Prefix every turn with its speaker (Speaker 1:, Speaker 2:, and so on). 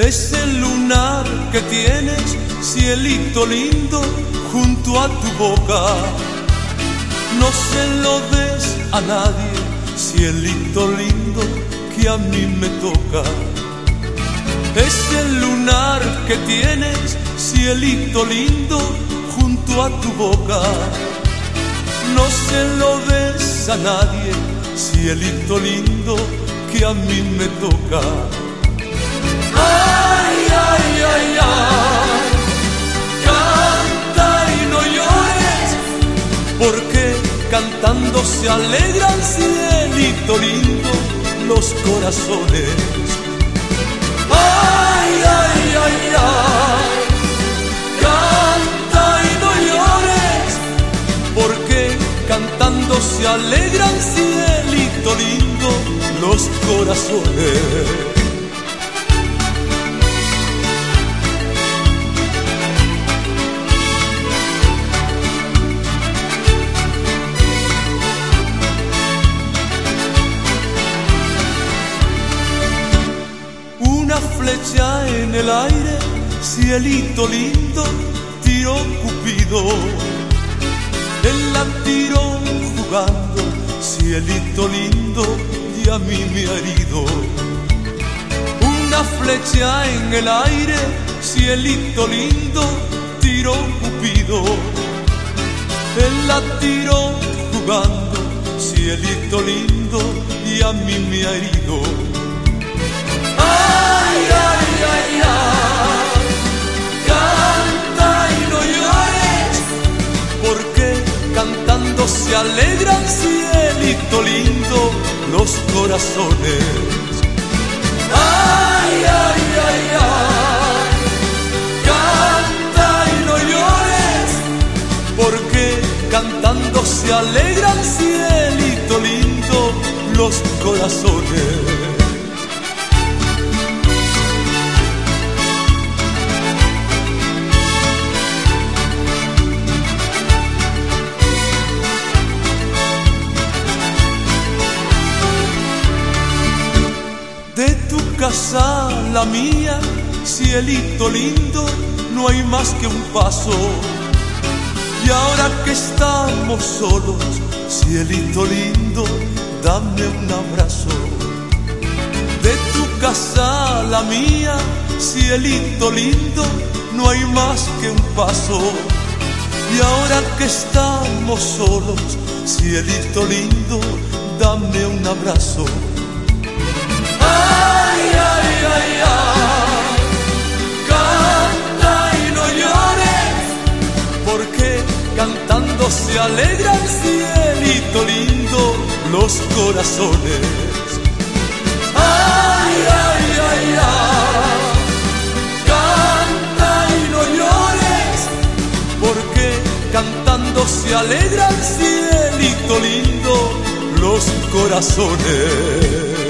Speaker 1: Es el lunar que tienes, cielito lindo, junto a tu boca. No se lo des a nadie, cielito lindo, que a mí me toca. Es el lunar que tienes, cielito lindo, junto a tu boca. No se lo des a nadie, cielito lindo, que a mí me toca. Cantando se alegran, cielito lindo, los corazones. Ay, ay, ay, ay, canta y no llores, porque cantando se alegran, cielito lindo, los corazones. Flecha en el aire, cielito lindo, tiró Cupido. Él la tiró jugando, cielito lindo, y a mí me ha herido. Una flecha en el aire, cielito lindo, tiró Cupido. Él la tiró jugando, cielito lindo, y a mí me ha herido. Lindo, los corazones. Ay, ay, ay, ay, canta y no llores, porque cantando se alegran, cielito lindo, los corazones. Casa la mía, cielito lindo, no hay más que un paso. Y ahora que estamos solos, cielito lindo, dame un abrazo. De tu casa la mía, cielito lindo, no hay más que un paso. Y ahora que estamos solos, cielito lindo, dame un abrazo. Alegran, cielito lindo, los corazones. Ay, ay, ay, ay, canta y no llores, porque cantando se alegran, cielito lindo, los corazones.